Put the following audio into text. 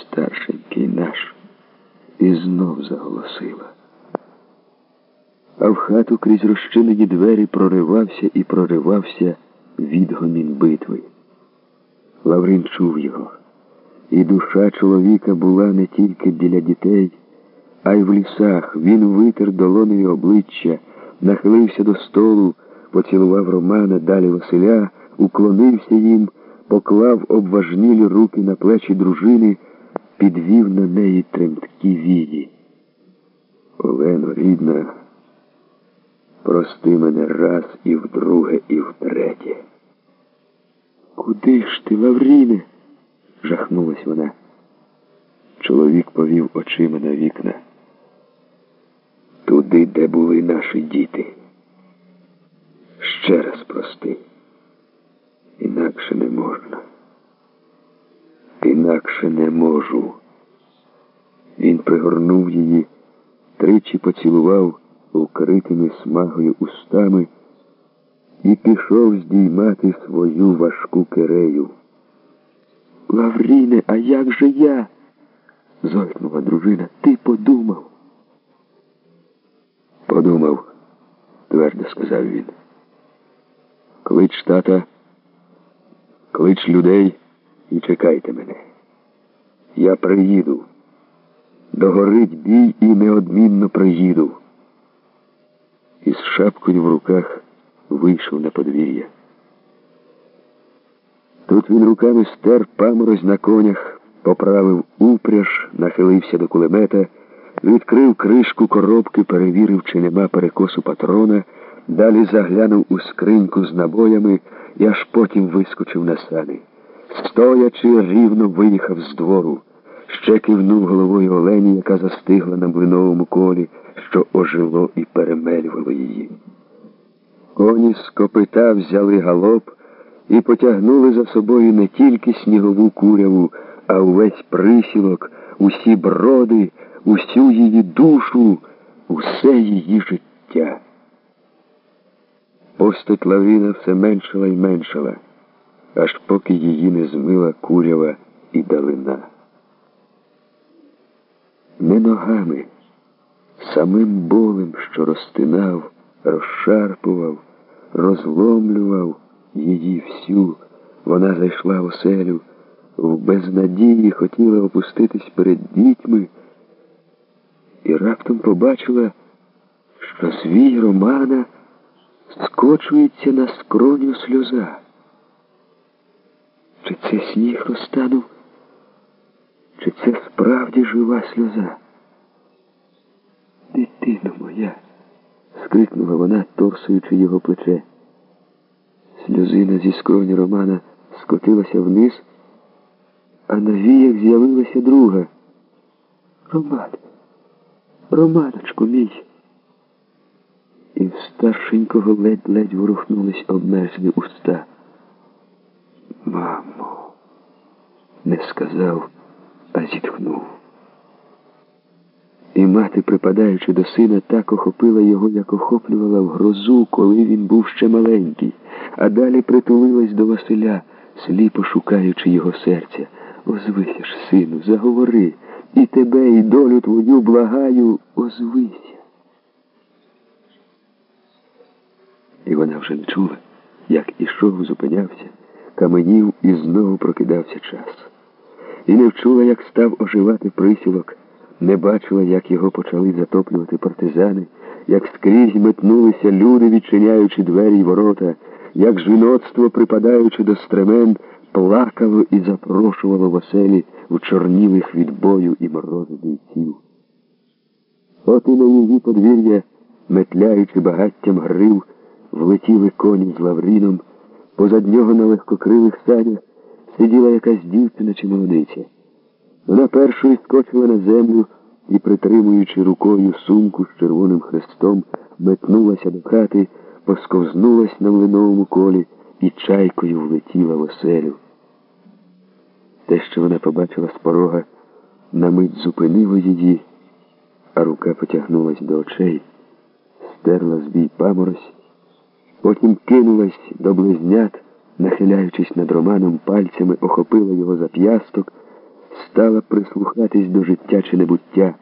старшенький наш, і знов заголосила. А в хату крізь розчинені двері проривався і проривався відгомін битви. Лаврин чув його, і душа чоловіка була не тільки біля дітей, а й в лісах. Він витер долонею обличчя, нахилився до столу, поцілував Романа, далі Василя, уклонився їм, поклав обважнілі руки на плечі дружини, підвів на неї тремткі вії. Олено, рідна, прости мене раз і вдруге, і втретє. Куди ж ти, Лавріне? жахнулась вона. Чоловік повів очима на вікна. Туди, де були наші діти. Ще раз прости. Інакше не можна. Інакше не можу. Він пригорнув її, тричі поцілував укритими смагою устами і пішов здіймати свою важку кирею. Лавріне, а як же я? зойкнула дружина. Ти подумав. Подумав, твердо сказав він. Клич тата, клич людей і чекайте мене. Я приїду. Догорить бій і неодмінно приїду. Із шапкою в руках вийшов на подвір'я. Тут він руками стер паморозь на конях, поправив упряж, нахилився до кулемета, відкрив кришку коробки, перевірив, чи нема перекосу патрона, далі заглянув у скриньку з набоями і аж потім вискочив на сани. Стоячи, рівно виїхав з двору, ще кивнув головою Олені, яка застигла на млиновому колі, що ожило і перемелювало її. Коні з копита взяли галоп і потягнули за собою не тільки снігову куряву, а увесь присілок, усі броди, усю її душу, усе її життя. Постать Лавріна все меншала і меншала, аж поки її не змила курява і далина. Не ногами, самим болем, що розтинав, розшарпував, розломлював її всю, вона зайшла в оселю, в безнадії хотіла опуститись перед дітьми і раптом побачила, що свій Романа скочується на скроню сльоза. Чи це сніг розтанув, чи це справді жива сльоза? Дитино моя, скрикнула вона, торсуючи його плече. Сльозина зі скроні Романа скотилася вниз, а на віях з'явилася друга. Роман, Романочку мій. І в старшенького ледь-ледь ворухнулись обмерзлі уста. Мамо, не сказав, а зітхнув. І мати, припадаючи до сина, так охопила його, як охоплювала в грозу, коли він був ще маленький, а далі притулилась до Василя, сліпо шукаючи його серця. Озвися ж, сину, заговори, і тебе, і долю твою благаю, озвися. І вона вже не чула, як ішов, зупинявся, каменів і знову прокидався час. І не вчула, як став оживати присілок не бачила, як його почали затоплювати партизани, як скрізь метнулися люди, відчиняючи двері й ворота, як жіноцтво, припадаючи до стремен, плакало і запрошувало в оселі в чорнілих від бою і морозу бійців. От і на її подвір'я, метляючи багаттям грив, влетіли коні з Лавріном, позад нього на легкокрилих санях сиділа якась дівчина чи молодиця. Вона першою скочила на землю і, притримуючи рукою сумку з червоним хрестом, метнулася до хати, посковзнулась на млиновому колі і чайкою влетіла в оселю. Те, що вона побачила з порога, на мить зупинило її, а рука потягнулась до очей, стерла збій паморозь, потім кинулась до близнят, нахиляючись над романом пальцями, охопила його за п'ясток стала прислухатись до життя чи небуття.